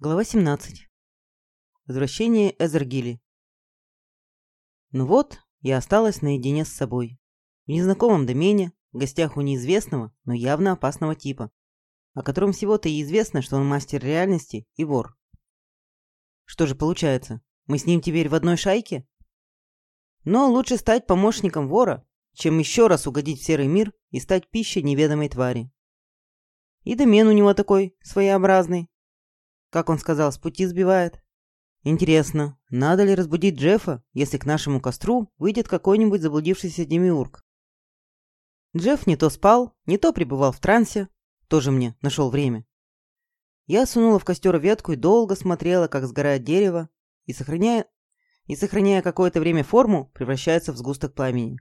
Глава 17. Возвращение Эзергили. Ну вот, я осталась наедине с собой. В незнакомом домене, в гостях у неизвестного, но явно опасного типа, о котором всего-то и известно, что он мастер реальности и вор. Что же получается, мы с ним теперь в одной шайке? Но лучше стать помощником вора, чем еще раз угодить в серый мир и стать пищей неведомой твари. И домен у него такой, своеобразный, как он сказал, с пути сбивает. Интересно, надо ли разбудить Джеффа, если к нашему костру выйдет какой-нибудь заблудившийся демиург? Джефф не то спал, не то пребывал в трансе. Тоже мне нашел время. Я сунула в костер ветку и долго смотрела, как сгорает дерево, и, сохраняя, и сохраняя какое-то время форму, превращается в сгусток пламени.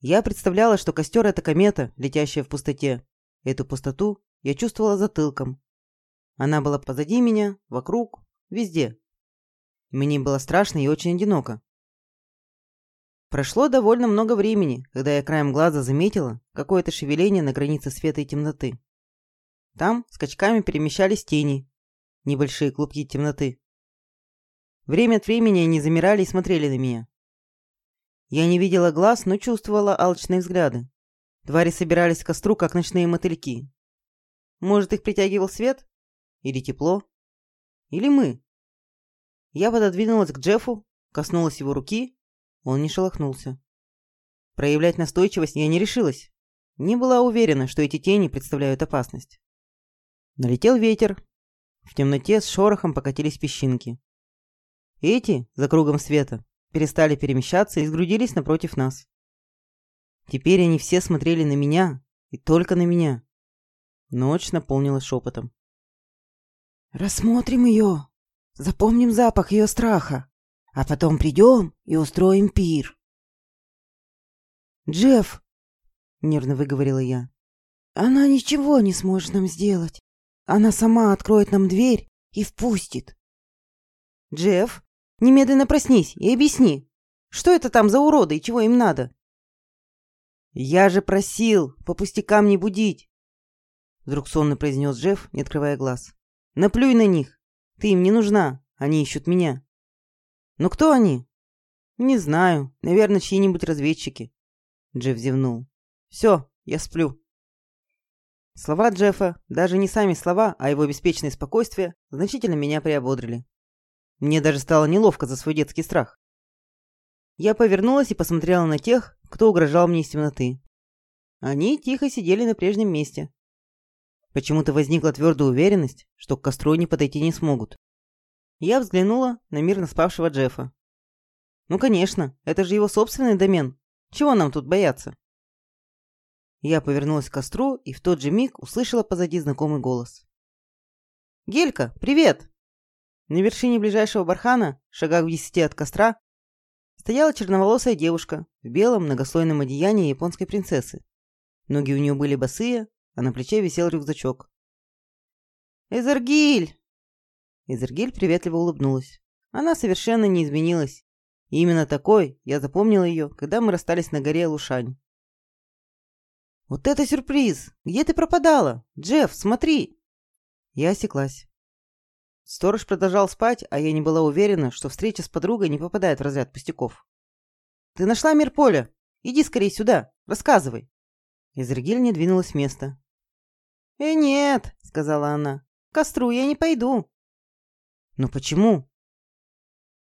Я представляла, что костер — это комета, летящая в пустоте. Эту пустоту я чувствовала затылком, она была позади меня, вокруг, везде. Мне было страшно и очень одиноко. Прошло довольно много времени, когда я краем глаза заметила какое-то шевеление на границе света и темноты. Там скачками перемещались тени, небольшие клубки темноты. Время от времени они замирали и смотрели на меня. Я не видела глаз, но чувствовала алчные взгляды. Твари собирались к костру, как ночные мотыльки. Может, их притягивал свет? Или тепло? Или мы? Я пододвинулась к Джеффу, коснулась его руки. Он не шелохнулся. Проявлять настойчивость я не решилась. Не была уверена, что эти тени представляют опасность. Налетел ветер. В темноте с шорохом покатились песчинки. Эти, за кругом света, перестали перемещаться и сгрудились напротив нас. Теперь они все смотрели на меня, и только на меня. Ночь наполнилась шепотом. Рассмотрим ее, запомним запах ее страха, а потом придем и устроим пир. «Джефф!» — нервно выговорила я. «Она ничего не сможет нам сделать. Она сама откроет нам дверь и впустит». «Джефф, немедленно проснись и объясни, что это там за уроды и чего им надо?» «Я же просил по пустякам не будить!» Вдруг сонно произнес Джефф, не открывая глаз. Наплюй на них. Ты им не нужна. Они ищут меня. Но кто они? Не знаю. Наверное, чьи-нибудь разведчики. Джефф зевнул. Все, я сплю. Слова Джеффа, даже не сами слова, а его беспечное спокойствие, значительно меня приободрили. Мне даже стало неловко за свой детский страх. Я повернулась и посмотрела на тех, кто угрожал мне из темноты. Они тихо сидели на прежнем месте, Почему-то возникла твердая уверенность, что к костру они подойти не смогут. Я взглянула на мирно спавшего Джеффа. Ну, конечно, это же его собственный домен. Чего нам тут бояться? Я повернулась к костру и в тот же миг услышала позади знакомый голос. «Гелька, привет!» На вершине ближайшего бархана, шагах в десяти от костра, стояла черноволосая девушка в белом многослойном одеянии японской принцессы. Ноги у нее были босые, а на плече висел рюкзачок. «Эзергиль!» Эзергиль приветливо улыбнулась. Она совершенно не изменилась. И именно такой я запомнила ее, когда мы расстались на горе Лушань. «Вот это сюрприз! Где ты пропадала? Джефф, смотри!» Я осеклась. Сторож продолжал спать, а я не была уверена, что встреча с подругой не попадает в разряд пустяков. «Ты нашла мир поля? Иди скорее сюда, рассказывай!» Изергиль не двинулась с места. «Э, нет», — сказала она, — «к костру я не пойду». «Ну почему?»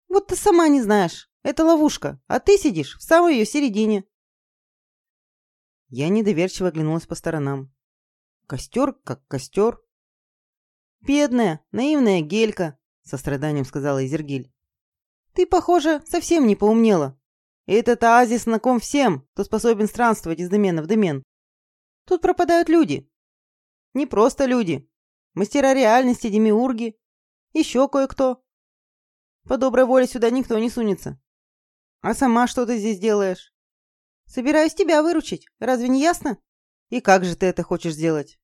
«Вот ты сама не знаешь. Это ловушка, а ты сидишь в самой ее середине». Я недоверчиво оглянулась по сторонам. Костер как костер. «Бедная, наивная гелька», — со страданием сказала Изергиль. «Ты, похоже, совсем не поумнела. Этот оазис знаком всем, кто способен странствовать из домена в домен. Тут пропадают люди, не просто люди. Мастера реальности, демиурги. Еще кое-кто. По доброй воле сюда никто не сунется. А сама что ты здесь делаешь? Собираюсь тебя выручить. Разве не ясно? И как же ты это хочешь сделать?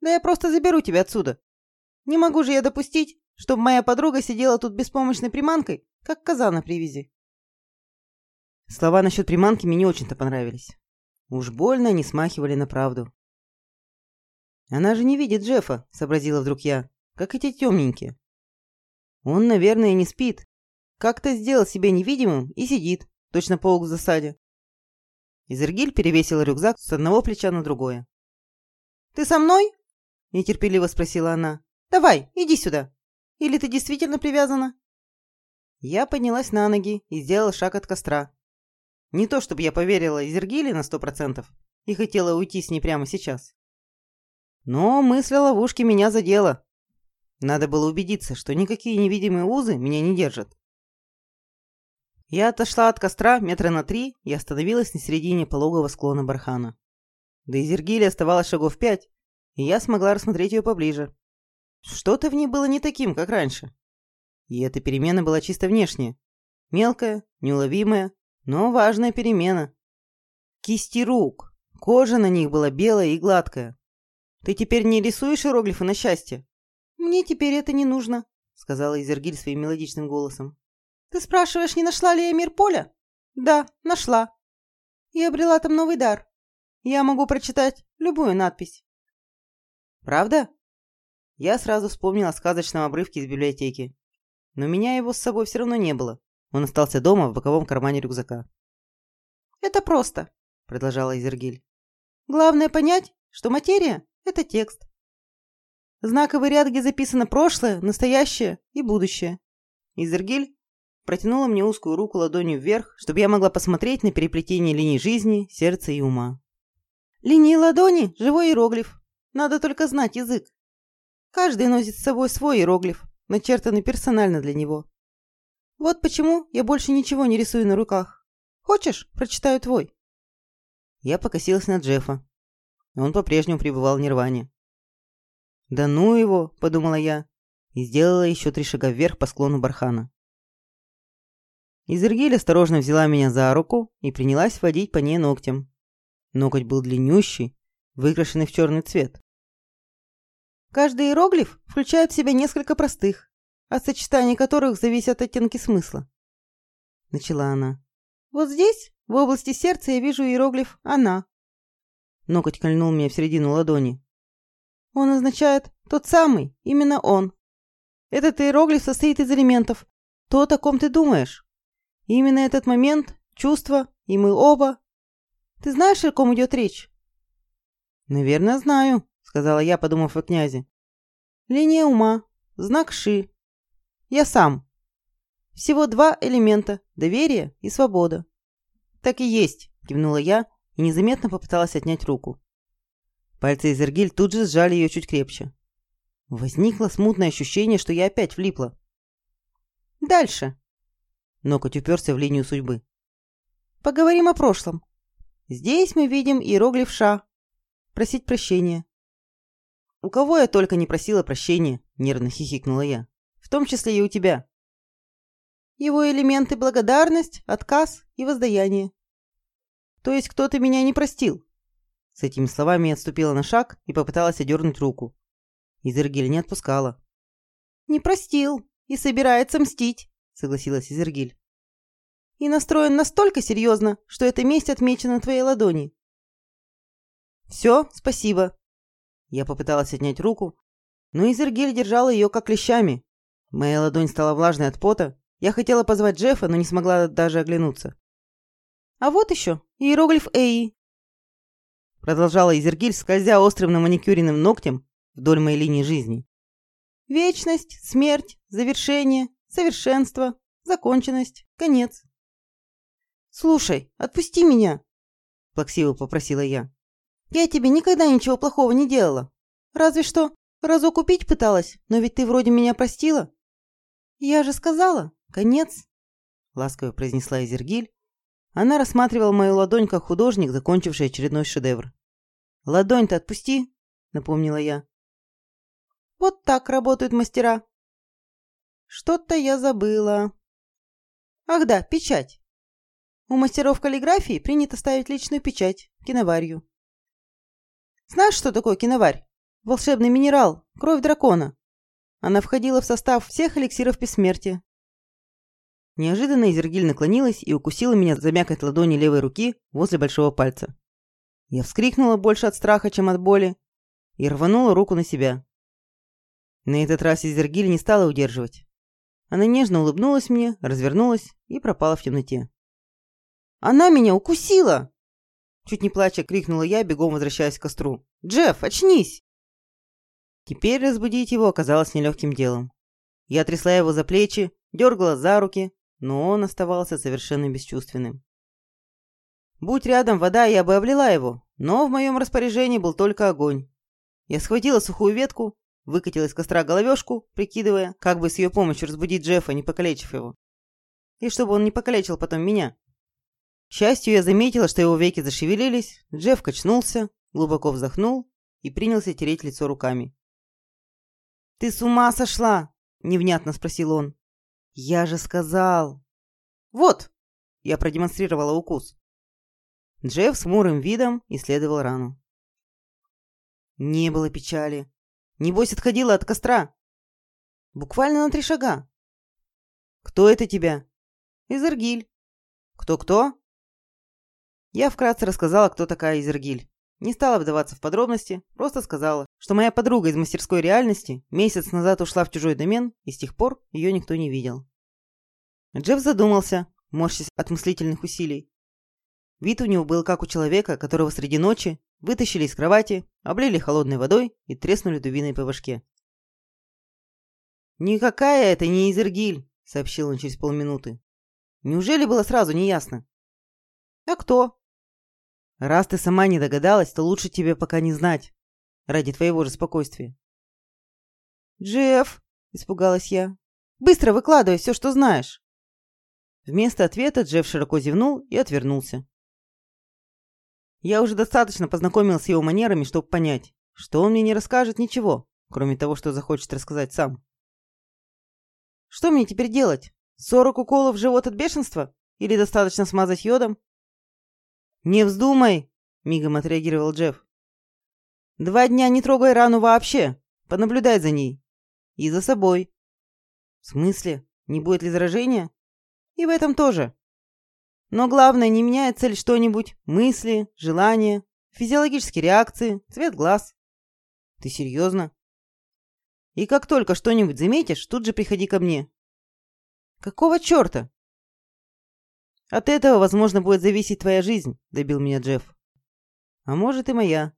Да я просто заберу тебя отсюда. Не могу же я допустить, чтобы моя подруга сидела тут беспомощной приманкой, как коза на привязи. Слова насчет приманки мне не очень-то понравились. Уж больно они смахивали на правду. «Она же не видит Джеффа», — сообразила вдруг я. как эти темненькие. Он, наверное, не спит. Как-то сделал себя невидимым и сидит, точно паук в засаде. Изергиль перевесил рюкзак с одного плеча на другое. «Ты со мной?» – нетерпеливо спросила она. «Давай, иди сюда. Или ты действительно привязана?» Я поднялась на ноги и сделала шаг от костра. Не то чтобы я поверила Изергиле на сто процентов и хотела уйти с ней прямо сейчас. Но мысль о ловушке меня задела. Надо было убедиться, что никакие невидимые узы меня не держат. Я отошла от костра метра на три и остановилась на середине пологого склона бархана. До Изергили оставалось шагов пять, и я смогла рассмотреть ее поближе. Что-то в ней было не таким, как раньше. И эта перемена была чисто внешняя. Мелкая, неуловимая, но важная перемена. Кисти рук. Кожа на них была белая и гладкая. Ты теперь не рисуешь иероглифы на счастье? «Мне теперь это не нужно», — сказала Изергиль своим мелодичным голосом. «Ты спрашиваешь, не нашла ли я мир поля?» «Да, нашла. И обрела там новый дар. Я могу прочитать любую надпись». «Правда?» Я сразу вспомнила о сказочном обрывке из библиотеки. Но меня его с собой все равно не было. Он остался дома в боковом кармане рюкзака. «Это просто», — продолжала Изергиль. «Главное понять, что материя — это текст. Знаковый ряд, где записано прошлое, настоящее и будущее. Изергиль протянула мне узкую руку ладонью вверх, чтобы я могла посмотреть на переплетение линий жизни, сердца и ума. Линии ладони – живой иероглиф. Надо только знать язык. Каждый носит с собой свой иероглиф, начертанный персонально для него. Вот почему я больше ничего не рисую на руках. Хочешь, прочитаю твой?» Я покосилась на Джеффа. Он по-прежнему пребывал в нирване. «Да ну его!» – подумала я и сделала еще три шага вверх по склону бархана. Изергиль осторожно взяла меня за руку и принялась водить по ней ногтем. Ноготь был длиннющий, выкрашенный в черный цвет. Каждый иероглиф включает в себя несколько простых, от сочетания которых зависят оттенки смысла. Начала она. Вот здесь, в области сердца, я вижу иероглиф «Она». Ноготь кольнул меня в середину ладони. Он означает «тот самый», именно он. Этот иероглиф состоит из элементов. То, о ком ты думаешь. И именно этот момент, чувство, и мы оба. Ты знаешь, о ком идет речь? Наверное, знаю, сказала я, подумав о князе. Линия ума, знак Ши. Я сам. Всего два элемента – доверие и свобода. Так и есть, кивнула я и незаметно попыталась отнять руку. Пальцы Изергиль тут же сжали ее чуть крепче. Возникло смутное ощущение, что я опять влипла. «Дальше!» Ноготь уперся в линию судьбы. «Поговорим о прошлом. Здесь мы видим иероглиф Ша. Просить прощения». «У кого я только не просила прощения», — нервно хихикнула я. «В том числе и у тебя». «Его элементы — благодарность, отказ и воздаяние». «То есть кто-то меня не простил?» С этими словами я отступила на шаг и попыталась одернуть руку. Изергиль не отпускала. «Не простил и собирается мстить», — согласилась Изергиль. «И настроен настолько серьезно, что эта месть отмечена на твоей ладони». «Все, спасибо». Я попыталась отнять руку, но Изергиль держала ее как клещами. Моя ладонь стала влажной от пота. Я хотела позвать Джеффа, но не смогла даже оглянуться. «А вот еще иероглиф Эи», Продолжала Изергиль, скользя острым на маникюренным ногтем вдоль моей линии жизни. Вечность, смерть, завершение, совершенство, законченность, конец. «Слушай, отпусти меня!» – плаксиво попросила я. «Я тебе никогда ничего плохого не делала. Разве что разок купить пыталась, но ведь ты вроде меня простила». «Я же сказала, конец!» – ласково произнесла Изергиль, она рассматривала мою ладонь как художник, закончивший очередной шедевр. «Ладонь-то отпусти», — напомнила я. «Вот так работают мастера». «Что-то я забыла». «Ах да, печать. У мастеров каллиграфии принято ставить личную печать, киноварью. Знаешь, что такое киноварь? Волшебный минерал, кровь дракона. Она входила в состав всех эликсиров бессмертия. Неожиданно Изергиль наклонилась и укусила меня за мякоть ладони левой руки возле большого пальца. Я вскрикнула больше от страха, чем от боли, и рванула руку на себя. На этот раз Изергиль не стала удерживать. Она нежно улыбнулась мне, развернулась и пропала в темноте. «Она меня укусила!» Чуть не плача, крикнула я, бегом возвращаясь к костру. «Джефф, очнись!» Теперь разбудить его оказалось нелегким делом. Я трясла его за плечи, дергала за руки, но он оставался совершенно бесчувственным. Будь рядом вода, я бы облила его, но в моем распоряжении был только огонь. Я схватила сухую ветку, выкатила из костра головешку, прикидывая, как бы с ее помощью разбудить Джеффа, не покалечив его. И чтобы он не покалечил потом меня. К счастью, я заметила, что его веки зашевелились, Джефф качнулся, глубоко вздохнул и принялся тереть лицо руками. «Ты с ума сошла?» — невнятно спросил он. «Я же сказал!» «Вот!» — я продемонстрировала укус. Джефф с мурым видом исследовал рану. Не было печали. Небось, отходила от костра. Буквально на три шага. «Кто это тебя?» «Изергиль». «Кто-кто?» Я вкратце рассказала, кто такая Изергиль. Не стала вдаваться в подробности, просто сказала, что моя подруга из мастерской реальности месяц назад ушла в чужой домен, и с тех пор ее никто не видел. Джефф задумался, морщась от мыслительных усилий. Вид у него был как у человека, которого среди ночи вытащили из кровати, облили холодной водой и треснули дубиной по башке. «Никакая это не Изергиль», — сообщил он через полминуты. «Неужели было сразу неясно?» «А кто?» «Раз ты сама не догадалась, то лучше тебе пока не знать, ради твоего же спокойствия». «Джефф», — испугалась я, — «быстро выкладывай все, что знаешь». Вместо ответа Джефф широко зевнул и отвернулся. Я уже достаточно познакомился с его манерами, чтобы понять, что он мне не расскажет ничего, кроме того, что захочет рассказать сам. Что мне теперь делать? Сорок уколов в живот от бешенства? Или достаточно смазать йодом? «Не вздумай!» — мигом отреагировал Джефф. «Два дня не трогай рану вообще. Понаблюдай за ней. И за собой». «В смысле? Не будет ли заражения?» «И в этом тоже. Но главное, не меняет цель что-нибудь. Мысли, желания, физиологические реакции, цвет глаз. Ты серьезно? И как только что-нибудь заметишь, тут же приходи ко мне. Какого черта? От этого, возможно, будет зависеть твоя жизнь, добил меня Джефф. А может и моя.